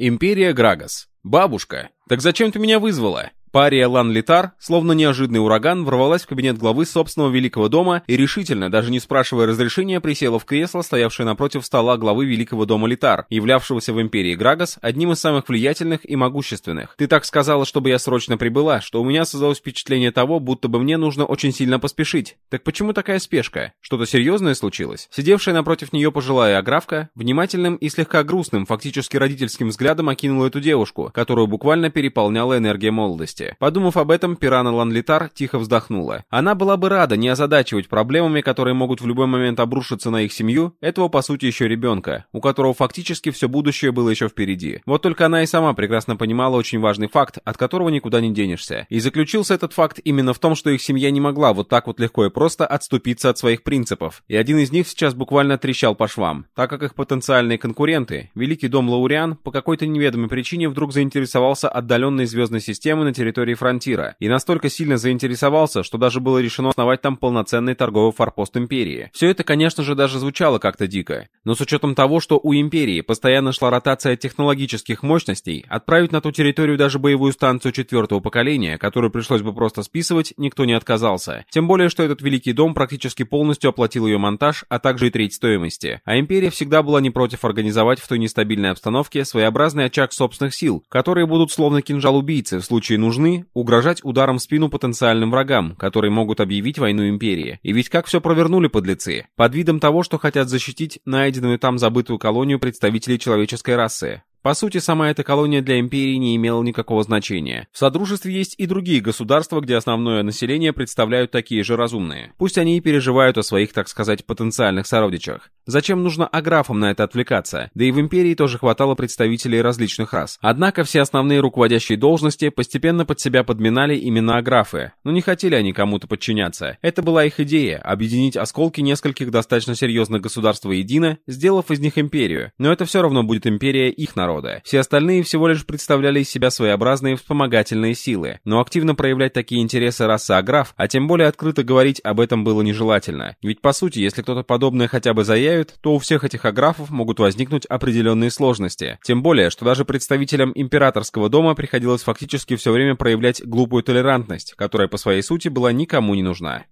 Империя Грагас. Бабушка, так зачем ты меня вызвала? Пария Лан Литар, словно неожиданный ураган, ворвалась в кабинет главы собственного Великого дома и решительно, даже не спрашивая разрешения, присела в кресло, стоявшее напротив стола главы Великого дома Литар, являвшегося в Империи Грагас одним из самых влиятельных и могущественных. «Ты так сказала, чтобы я срочно прибыла, что у меня создалось впечатление того, будто бы мне нужно очень сильно поспешить. Так почему такая спешка? Что-то серьезное случилось?» Сидевшая напротив нее пожилая аграфка, внимательным и слегка грустным, фактически родительским взглядом окинула эту девушку, которую буквально переполняла энергия молодости Подумав об этом, Пирана Ланлитар тихо вздохнула. Она была бы рада не озадачивать проблемами, которые могут в любой момент обрушиться на их семью, этого по сути еще ребенка, у которого фактически все будущее было еще впереди. Вот только она и сама прекрасно понимала очень важный факт, от которого никуда не денешься. И заключился этот факт именно в том, что их семья не могла вот так вот легко и просто отступиться от своих принципов. И один из них сейчас буквально трещал по швам, так как их потенциальные конкуренты, Великий дом Лауриан, по какой-то неведомой причине вдруг заинтересовался отдаленной звездной системой на территории территории фронтира, и настолько сильно заинтересовался, что даже было решено основать там полноценный торговый форпост Империи. Все это, конечно же, даже звучало как-то дико, но с учетом того, что у Империи постоянно шла ротация технологических мощностей, отправить на ту территорию даже боевую станцию четвертого поколения, которую пришлось бы просто списывать, никто не отказался. Тем более, что этот Великий Дом практически полностью оплатил ее монтаж, а также и треть стоимости. А Империя всегда была не против организовать в той нестабильной обстановке своеобразный очаг собственных сил, которые будут словно кинжал убийцы в случае нужды нужны угрожать ударом в спину потенциальным врагам, которые могут объявить войну империи. И ведь как все провернули подлецы? Под видом того, что хотят защитить найденную там забытую колонию представителей человеческой расы. По сути, сама эта колония для империи не имела никакого значения. В Содружестве есть и другие государства, где основное население представляют такие же разумные. Пусть они и переживают о своих, так сказать, потенциальных сородичах. Зачем нужно аграфам на это отвлекаться? Да и в империи тоже хватало представителей различных рас. Однако все основные руководящие должности постепенно под себя подминали именно аграфы. Но не хотели они кому-то подчиняться. Это была их идея – объединить осколки нескольких достаточно серьезных государств воедино, сделав из них империю. Но это все равно будет империя их народа. Все остальные всего лишь представляли из себя своеобразные вспомогательные силы, но активно проявлять такие интересы расы Аграф, а тем более открыто говорить об этом было нежелательно. Ведь по сути, если кто-то подобное хотя бы заявит, то у всех этих Аграфов могут возникнуть определенные сложности. Тем более, что даже представителям императорского дома приходилось фактически все время проявлять глупую толерантность, которая по своей сути была никому не нужна.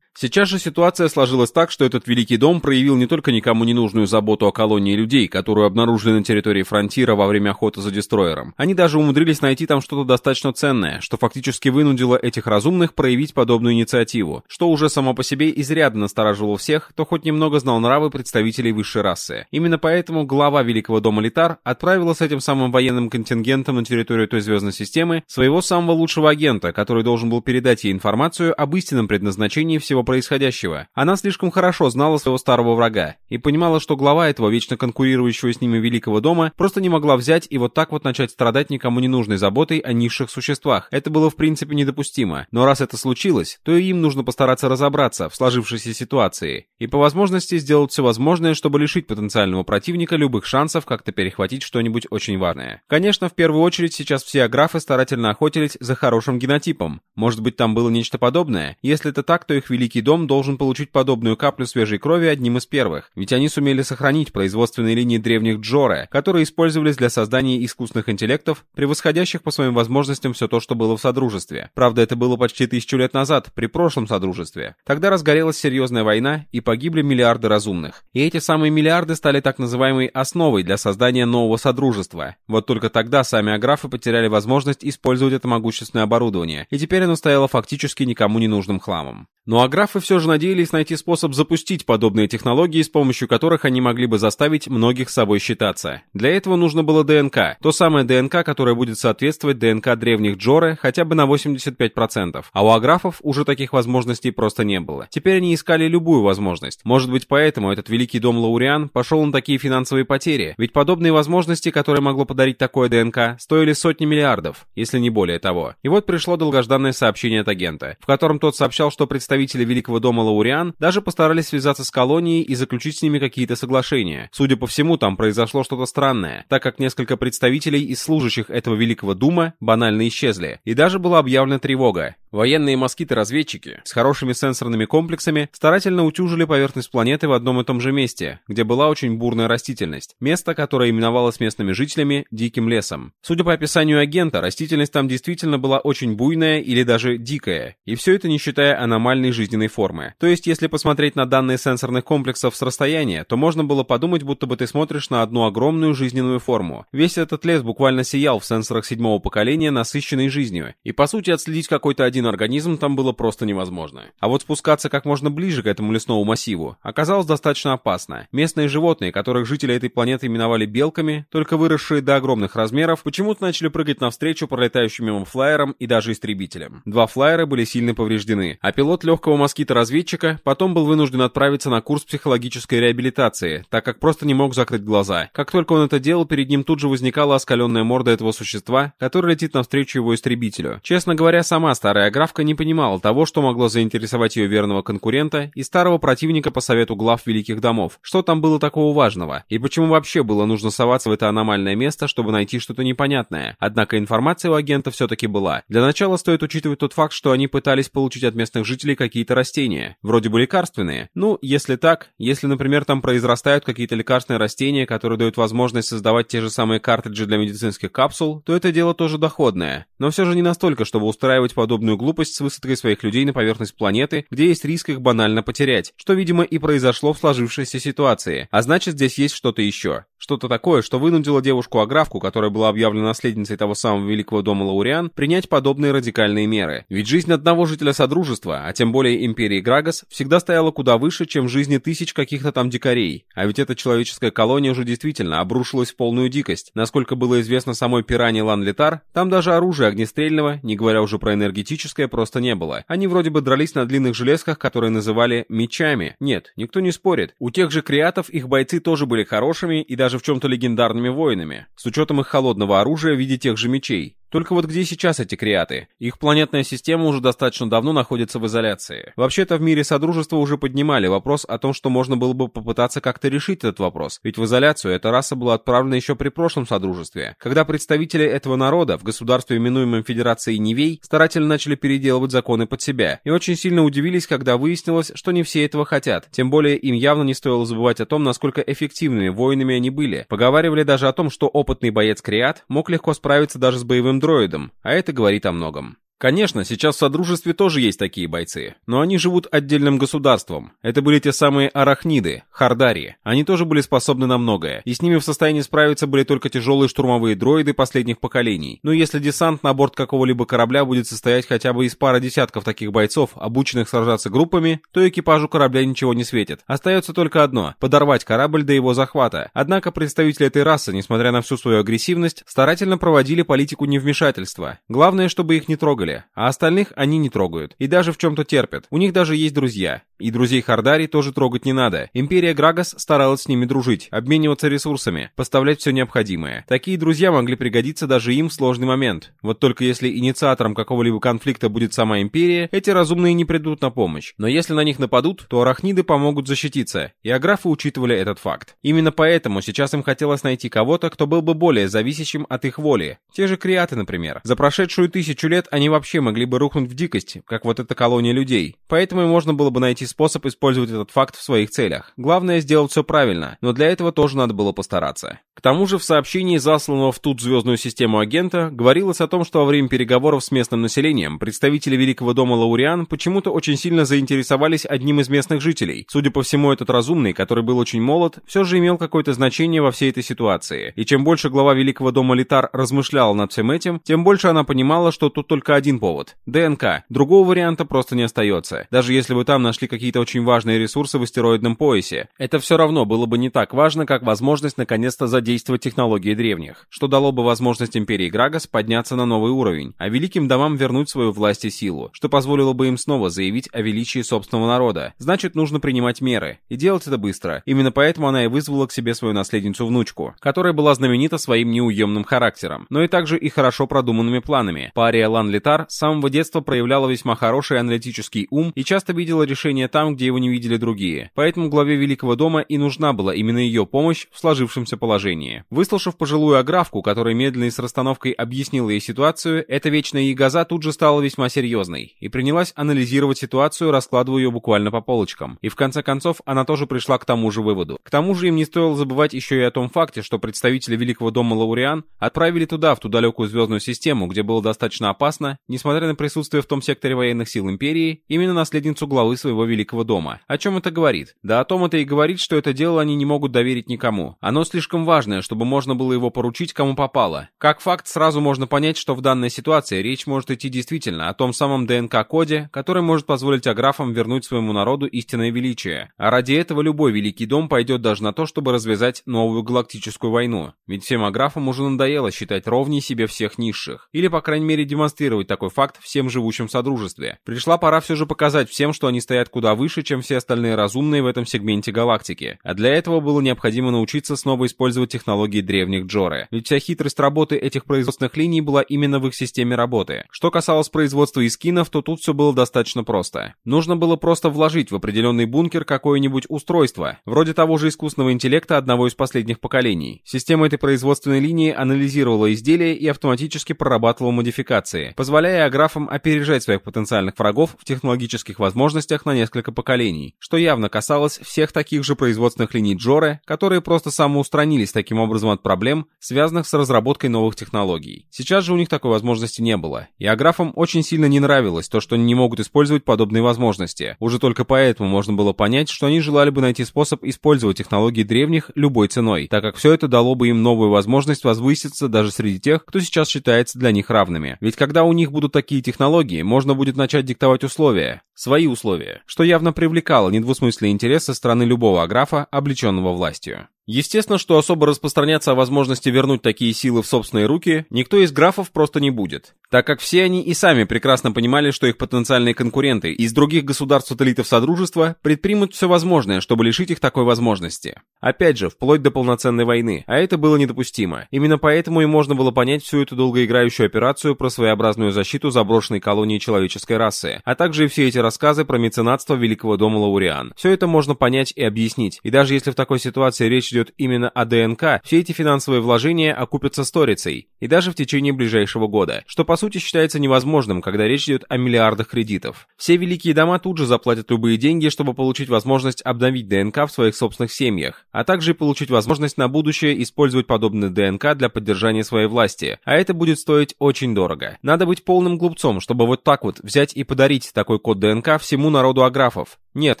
Сейчас же ситуация сложилась так, что этот Великий Дом проявил не только никому не нужную заботу о колонии людей, которую обнаружили на территории фронтира во время охоты за дестройером. Они даже умудрились найти там что-то достаточно ценное, что фактически вынудило этих разумных проявить подобную инициативу, что уже само по себе изрядно настораживало всех, кто хоть немного знал нравы представителей высшей расы. Именно поэтому глава Великого Дома Литар отправила с этим самым военным контингентом на территорию той звездной системы своего самого лучшего агента, который должен был передать ей информацию об истинном предназначении всего происходящего. Она слишком хорошо знала своего старого врага и понимала, что глава этого вечно конкурирующего с ними великого дома просто не могла взять и вот так вот начать страдать никому не нужной заботой о низших существах. Это было в принципе недопустимо. Но раз это случилось, то и им нужно постараться разобраться в сложившейся ситуации и по возможности сделать все возможное, чтобы лишить потенциального противника любых шансов как-то перехватить что-нибудь очень важное. Конечно, в первую очередь сейчас все аграфы старательно охотились за хорошим генотипом. Может быть там было нечто подобное? Если это так, то их великий Великий дом должен получить подобную каплю свежей крови одним из первых, ведь они сумели сохранить производственные линии древних Джоре, которые использовались для создания искусственных интеллектов, превосходящих по своим возможностям все то, что было в Содружестве. Правда, это было почти тысячу лет назад, при прошлом Содружестве. Тогда разгорелась серьезная война, и погибли миллиарды разумных. И эти самые миллиарды стали так называемой основой для создания нового Содружества. Вот только тогда сами аграфы потеряли возможность использовать это могущественное оборудование, и теперь оно стояло фактически никому не нужным хламом. Но аграфы все же надеялись найти способ запустить подобные технологии, с помощью которых они могли бы заставить многих с собой считаться. Для этого нужно было ДНК, то самое ДНК, которое будет соответствовать ДНК древних Джоры хотя бы на 85%, а у аграфов уже таких возможностей просто не было. Теперь они искали любую возможность. Может быть поэтому этот великий дом Лауриан пошел на такие финансовые потери, ведь подобные возможности, которые могло подарить такое ДНК, стоили сотни миллиардов, если не более того. И вот пришло долгожданное сообщение от агента, в котором тот сообщал, что представители Великого дома Лауриан даже постарались связаться с колонией и заключить с ними какие-то соглашения. Судя по всему, там произошло что-то странное, так как несколько представителей из служащих этого Великого Дума банально исчезли. И даже была объявлена тревога. Военные москиты-разведчики с хорошими сенсорными комплексами старательно утюжили поверхность планеты в одном и том же месте, где была очень бурная растительность, место, которое именовалось местными жителями «диким лесом». Судя по описанию агента, растительность там действительно была очень буйная или даже дикая, и все это не считая аномальной жизненной формы. То есть, если посмотреть на данные сенсорных комплексов с расстояния, то можно было подумать, будто бы ты смотришь на одну огромную жизненную форму. Весь этот лес буквально сиял в сенсорах седьмого поколения, насыщенной жизнью, и по сути отследить какой-то один организм там было просто невозможно. А вот спускаться как можно ближе к этому лесному массиву оказалось достаточно опасно. Местные животные, которых жители этой планеты именовали белками, только выросшие до огромных размеров, почему-то начали прыгать навстречу пролетающим мимо флайерам и даже истребителям. Два флайера были сильно повреждены, а пилот легкого москита-разведчика потом был вынужден отправиться на курс психологической реабилитации, так как просто не мог закрыть глаза. Как только он это делал, перед ним тут же возникала оскаленная морда этого существа, которое летит навстречу его истребителю. Честно говоря, сама старая графка не понимала того, что могло заинтересовать ее верного конкурента и старого противника по совету глав великих домов. Что там было такого важного? И почему вообще было нужно соваться в это аномальное место, чтобы найти что-то непонятное? Однако информация у агента все-таки была. Для начала стоит учитывать тот факт, что они пытались получить от местных жителей какие-то растения. Вроде бы лекарственные. Ну, если так, если, например, там произрастают какие-то лекарственные растения, которые дают возможность создавать те же самые картриджи для медицинских капсул, то это дело тоже доходное. Но все же не настолько, чтобы устраивать подобную глупость с высадкой своих людей на поверхность планеты, где есть риск их банально потерять, что, видимо, и произошло в сложившейся ситуации. А значит, здесь есть что-то еще. Что-то такое, что вынудило девушку-аграфку, которая была объявлена наследницей того самого великого дома Лауриан, принять подобные радикальные меры. Ведь жизнь одного жителя Содружества, а тем более Империи Грагас, всегда стояла куда выше, чем жизни тысяч каких-то там дикарей. А ведь эта человеческая колония уже действительно обрушилась в полную дикость. Насколько было известно самой пиране Лан Летар, там даже оружия огнестрельного, не говоря уже про энергетическое, просто не было. Они вроде бы дрались на длинных железках, которые называли мечами. Нет, никто не спорит. У тех же креатов их бойцы тоже были хорошими и даже в чем-то легендарными воинами, с учетом их холодного оружия в виде тех же мечей. Только вот где сейчас эти креаты? Их планетная система уже достаточно давно находится в изоляции. Вообще-то в мире Содружества уже поднимали вопрос о том, что можно было бы попытаться как-то решить этот вопрос, ведь в изоляцию эта раса была отправлена еще при прошлом Содружестве, когда представители этого народа в государстве, именуемом Федерацией Невей, старательно начали переделывать законы под себя, и очень сильно удивились, когда выяснилось, что не все этого хотят, тем более им явно не стоило забывать о том, насколько эффективными воинами они были. Поговаривали даже о том, что опытный боец-креат мог легко справиться даже с боевым дроидом, а это говорит о многом. Конечно, сейчас в Содружестве тоже есть такие бойцы, но они живут отдельным государством. Это были те самые арахниды, хардари. Они тоже были способны на многое, и с ними в состоянии справиться были только тяжелые штурмовые дроиды последних поколений. Но если десант на борт какого-либо корабля будет состоять хотя бы из пары десятков таких бойцов, обученных сражаться группами, то экипажу корабля ничего не светит. Остается только одно — подорвать корабль до его захвата. Однако представители этой расы, несмотря на всю свою агрессивность, старательно проводили политику невмешательства. Главное, чтобы их не трогали деле, а остальных они не трогают. И даже в чем-то терпят. У них даже есть друзья. И друзей Хардари тоже трогать не надо. Империя Грагас старалась с ними дружить, обмениваться ресурсами, поставлять все необходимое. Такие друзья могли пригодиться даже им в сложный момент. Вот только если инициатором какого-либо конфликта будет сама Империя, эти разумные не придут на помощь. Но если на них нападут, то арахниды помогут защититься. И аграфы учитывали этот факт. Именно поэтому сейчас им хотелось найти кого-то, кто был бы более зависящим от их воли. Те же креаты, например. За прошедшую тысячу лет они вообще могли бы рухнуть в дикость, как вот эта колония людей. Поэтому можно было бы найти способ использовать этот факт в своих целях. Главное сделать все правильно, но для этого тоже надо было постараться. К тому же в сообщении, засланного в тут звездную систему агента, говорилось о том, что во время переговоров с местным населением представители Великого дома Лауриан почему-то очень сильно заинтересовались одним из местных жителей. Судя по всему, этот разумный, который был очень молод, все же имел какое-то значение во всей этой ситуации. И чем больше глава Великого дома Литар размышляла над всем этим, тем больше она понимала, что тут только один повод — ДНК. Другого варианта просто не остается. Даже если бы там нашли какие-то очень важные ресурсы в астероидном поясе, это все равно было бы не так важно, как возможность наконец-то задействовать технологии древних, что дало бы возможность Империи Грагас подняться на новый уровень, а великим домам вернуть свою власть и силу, что позволило бы им снова заявить о величии собственного народа. Значит, нужно принимать меры, и делать это быстро. Именно поэтому она и вызвала к себе свою наследницу-внучку, которая была знаменита своим неуемным характером, но и также и хорошо продуманными планами. Пария Лан Литар с самого детства проявляла весьма хороший аналитический ум и часто видела решения там, где его не видели другие. Поэтому главе Великого дома и нужна была именно ее помощь в сложившемся положении. Выслушав пожилую аграфку, которая медленно и с расстановкой объяснила ей ситуацию, эта вечная ягоза тут же стала весьма серьезной и принялась анализировать ситуацию, раскладывая ее буквально по полочкам. И в конце концов она тоже пришла к тому же выводу. К тому же им не стоило забывать еще и о том факте, что представители Великого дома Лауриан отправили туда, в ту далекую звездную систему, где было достаточно опасно, несмотря на присутствие в том секторе военных сил Империи, именно наследницу главы своего Великого дома. О чем это говорит? Да о том это и говорит, что это дело они не могут доверить никому. Оно слишком важное, чтобы можно было его поручить кому попало. Как факт, сразу можно понять, что в данной ситуации речь может идти действительно о том самом ДНК-коде, который может позволить аграфам вернуть своему народу истинное величие. А ради этого любой Великий Дом пойдет даже на то, чтобы развязать новую галактическую войну. Ведь всем аграфам уже надоело считать ровней себе всех низших. Или, по крайней мере, демонстрировать такой факт всем живущим в Содружестве. Пришла пора все же показать всем, что они стоят куда выше, чем все остальные разумные в этом сегменте галактики. А для этого было необходимо научиться снова использовать технологии древних Джоры. Ведь вся хитрость работы этих производственных линий была именно в их системе работы. Что касалось производства искинов, то тут все было достаточно просто. Нужно было просто вложить в определенный бункер какое-нибудь устройство, вроде того же искусственного интеллекта одного из последних поколений. Система этой производственной линии анализировала изделия и автоматически прорабатывала модификации, позволяя аграфам опережать своих потенциальных врагов в технологических возможностях на несколько поколений, что явно касалось всех таких же производственных линий Джоры, которые просто самоустранились таким образом от проблем, связанных с разработкой новых технологий. Сейчас же у них такой возможности не было, и аграфам очень сильно не нравилось то, что они не могут использовать подобные возможности. Уже только поэтому можно было понять, что они желали бы найти способ использовать технологии древних любой ценой, так как все это дало бы им новую возможность возвыситься даже среди тех, кто сейчас считается для них равными. Ведь когда у них будут такие технологии, можно будет начать диктовать условия, свои условия, что явно привлекало недвусмысленный интерес со стороны любого аграфа, облеченного властью. Естественно, что особо распространяться о возможности вернуть такие силы в собственные руки никто из графов просто не будет, так как все они и сами прекрасно понимали, что их потенциальные конкуренты из других государств-сателлитов Содружества предпримут все возможное, чтобы лишить их такой возможности. Опять же, вплоть до полноценной войны, а это было недопустимо. Именно поэтому и можно было понять всю эту долгоиграющую операцию про своеобразную защиту заброшенной колонии человеческой расы, а также и все эти рассказы про меценатство Великого дома Лауриан. Все это можно понять и объяснить, и даже если в такой ситуации речь идет идет именно о ДНК, все эти финансовые вложения окупятся сторицей, и даже в течение ближайшего года, что по сути считается невозможным, когда речь идет о миллиардах кредитов. Все великие дома тут же заплатят любые деньги, чтобы получить возможность обновить ДНК в своих собственных семьях, а также получить возможность на будущее использовать подобный ДНК для поддержания своей власти, а это будет стоить очень дорого. Надо быть полным глупцом, чтобы вот так вот взять и подарить такой код ДНК всему народу аграфов. Нет,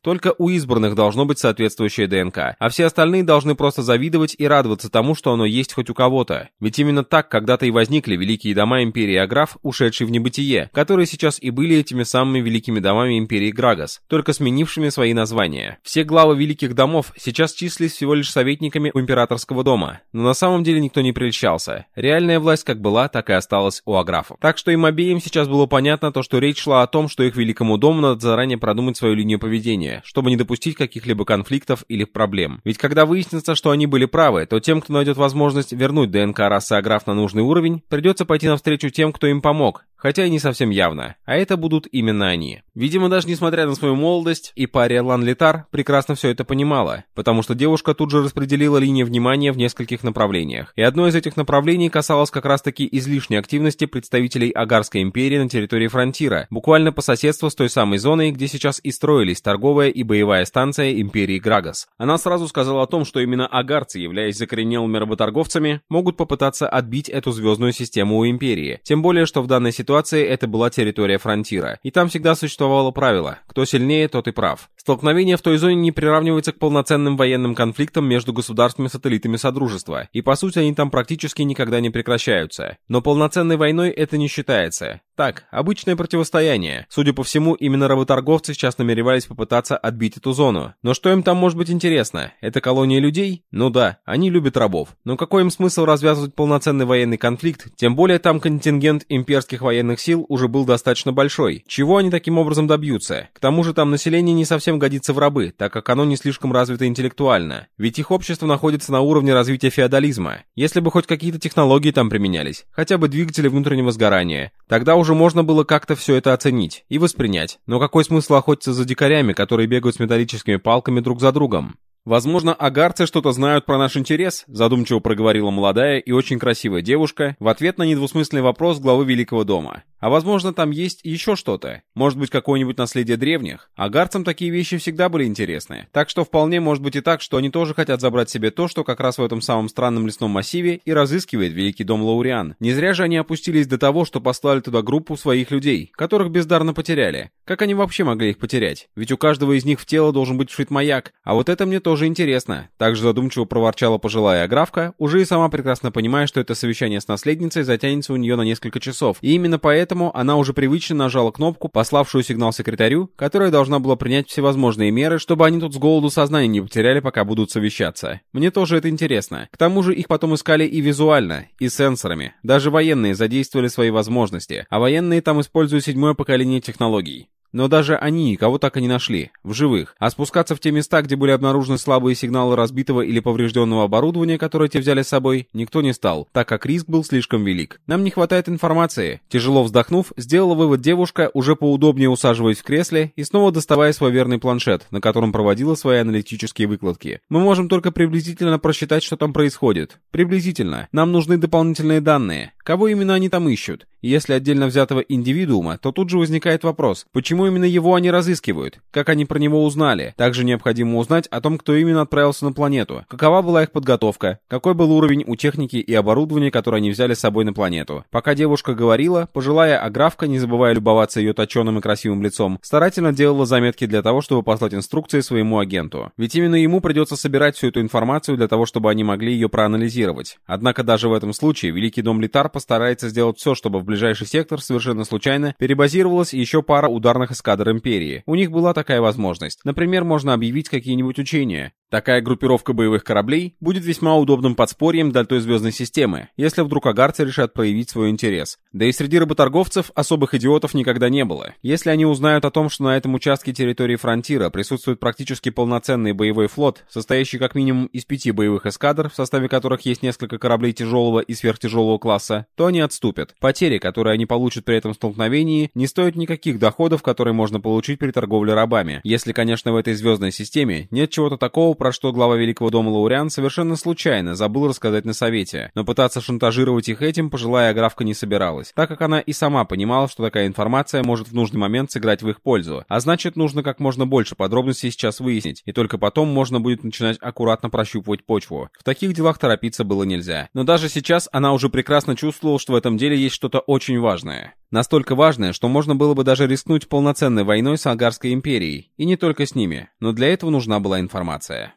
только у избранных должно быть соответствующее ДНК, а все остальные должны просто завидовать и радоваться тому, что оно есть хоть у кого-то. Ведь именно так когда-то и возникли великие дома Империи Аграф, ушедшие в небытие, которые сейчас и были этими самыми великими домами Империи Грагас, только сменившими свои названия. Все главы великих домов сейчас числились всего лишь советниками у Императорского дома, но на самом деле никто не прельщался. Реальная власть как была, так и осталась у Аграфов. Так что им обеим сейчас было понятно то, что речь шла о том, что их великому дому надо заранее продумать свою линию поведения чтобы не допустить каких-либо конфликтов или проблем. Ведь когда выяснится, что они были правы, то тем, кто найдет возможность вернуть ДНК расы Аграф на нужный уровень, придется пойти навстречу тем, кто им помог, хотя и не совсем явно, а это будут именно они. Видимо, даже несмотря на свою молодость, и пария Лан Литар прекрасно все это понимала, потому что девушка тут же распределила линии внимания в нескольких направлениях, и одно из этих направлений касалось как раз-таки излишней активности представителей Агарской империи на территории Фронтира, буквально по соседству с той самой зоной, где сейчас и строились торговая и боевая станция Империи Грагас. Она сразу сказала о том, что именно агарцы, являясь закоренелыми работорговцами, могут попытаться отбить эту звездную систему у Империи. Тем более, что в данной ситуации это была территория Фронтира. И там всегда существовало правило «кто сильнее, тот и прав». Столкновение в той зоне не приравнивается к полноценным военным конфликтам между государствами-сателлитами Содружества, и по сути они там практически никогда не прекращаются. Но полноценной войной это не считается. Так, обычное противостояние. Судя по всему, именно работорговцы сейчас намеревались попытаться отбить эту зону. Но что им там может быть интересно? Это колония людей? Ну да, они любят рабов. Но какой им смысл развязывать полноценный военный конфликт? Тем более там контингент имперских военных сил уже был достаточно большой. Чего они таким образом добьются? К тому же там население не совсем годится в рабы, так как оно не слишком развито интеллектуально. Ведь их общество находится на уровне развития феодализма. Если бы хоть какие-то технологии там применялись, хотя бы двигатели внутреннего сгорания, тогда уже можно было как-то все это оценить и воспринять. Но какой смысл охотиться за дикарями, которые бегают с металлическими палками друг за другом? «Возможно, агарцы что-то знают про наш интерес», задумчиво проговорила молодая и очень красивая девушка в ответ на недвусмысленный вопрос главы Великого дома. А возможно, там есть еще что-то. Может быть, какое-нибудь наследие древних. Агарцам такие вещи всегда были интересны. Так что вполне может быть и так, что они тоже хотят забрать себе то, что как раз в этом самом странном лесном массиве и разыскивает Великий дом Лауриан. Не зря же они опустились до того, что послали туда группу своих людей, которых бездарно потеряли. Как они вообще могли их потерять? Ведь у каждого из них в тело должен быть вшит маяк. А вот это мне тоже интересно. Также задумчиво проворчала пожилая аграфка, уже и сама прекрасно понимая, что это совещание с наследницей затянется у нее на несколько часов. И именно поэтому Поэтому она уже привычно нажала кнопку, пославшую сигнал секретарю, которая должна была принять всевозможные меры, чтобы они тут с голоду сознания не потеряли, пока будут совещаться. Мне тоже это интересно. К тому же их потом искали и визуально, и сенсорами. Даже военные задействовали свои возможности, а военные там используют седьмое поколение технологий. Но даже они никого так и не нашли, в живых. А спускаться в те места, где были обнаружены слабые сигналы разбитого или поврежденного оборудования, которое те взяли с собой, никто не стал, так как риск был слишком велик. Нам не хватает информации. Тяжело вздохнув, сделала вывод девушка, уже поудобнее усаживаясь в кресле и снова доставая свой верный планшет, на котором проводила свои аналитические выкладки. Мы можем только приблизительно просчитать, что там происходит. Приблизительно. Нам нужны дополнительные данные. Кого именно они там ищут? Если отдельно взятого индивидуума, то тут же возникает вопрос, почему именно его они разыскивают? Как они про него узнали? Также необходимо узнать о том, кто именно отправился на планету, какова была их подготовка, какой был уровень у техники и оборудования, которые они взяли с собой на планету. Пока девушка говорила, пожилая аграфка, не забывая любоваться ее точеным и красивым лицом, старательно делала заметки для того, чтобы послать инструкции своему агенту. Ведь именно ему придется собирать всю эту информацию для того, чтобы они могли ее проанализировать. Однако даже в этом случае Великий Дом Литар постарается сделать все, чтобы в ближайший сектор совершенно случайно перебазировалась еще пара ударных эскадр Империи. У них была такая возможность. Например, можно объявить какие-нибудь учения. Такая группировка боевых кораблей будет весьма удобным подспорьем для той звездной системы, если вдруг агарцы решат проявить свой интерес. Да и среди работорговцев особых идиотов никогда не было. Если они узнают о том, что на этом участке территории Фронтира присутствует практически полноценный боевой флот, состоящий как минимум из пяти боевых эскадр, в составе которых есть несколько кораблей тяжелого и сверхтяжелого класса, то они отступят. Потери, которые они получат при этом столкновении, не стоят никаких доходов, которые можно получить при торговле рабами. Если, конечно, в этой звездной системе нет чего-то такого, про что глава Великого дома Лауриан совершенно случайно забыл рассказать на совете, но пытаться шантажировать их этим пожилая аграфка не собиралась, так как она и сама понимала, что такая информация может в нужный момент сыграть в их пользу, а значит нужно как можно больше подробностей сейчас выяснить, и только потом можно будет начинать аккуратно прощупывать почву. В таких делах торопиться было нельзя. Но даже сейчас она уже прекрасно чувствовала, что в этом деле есть что-то очень важное. Настолько важное, что можно было бы даже рискнуть полноценной войной с Агарской империей, и не только с ними, но для этого нужна была информация.